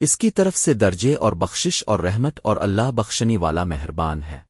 اس کی طرف سے درجے اور بخشش اور رحمت اور اللہ بخشنی والا مہربان ہے۔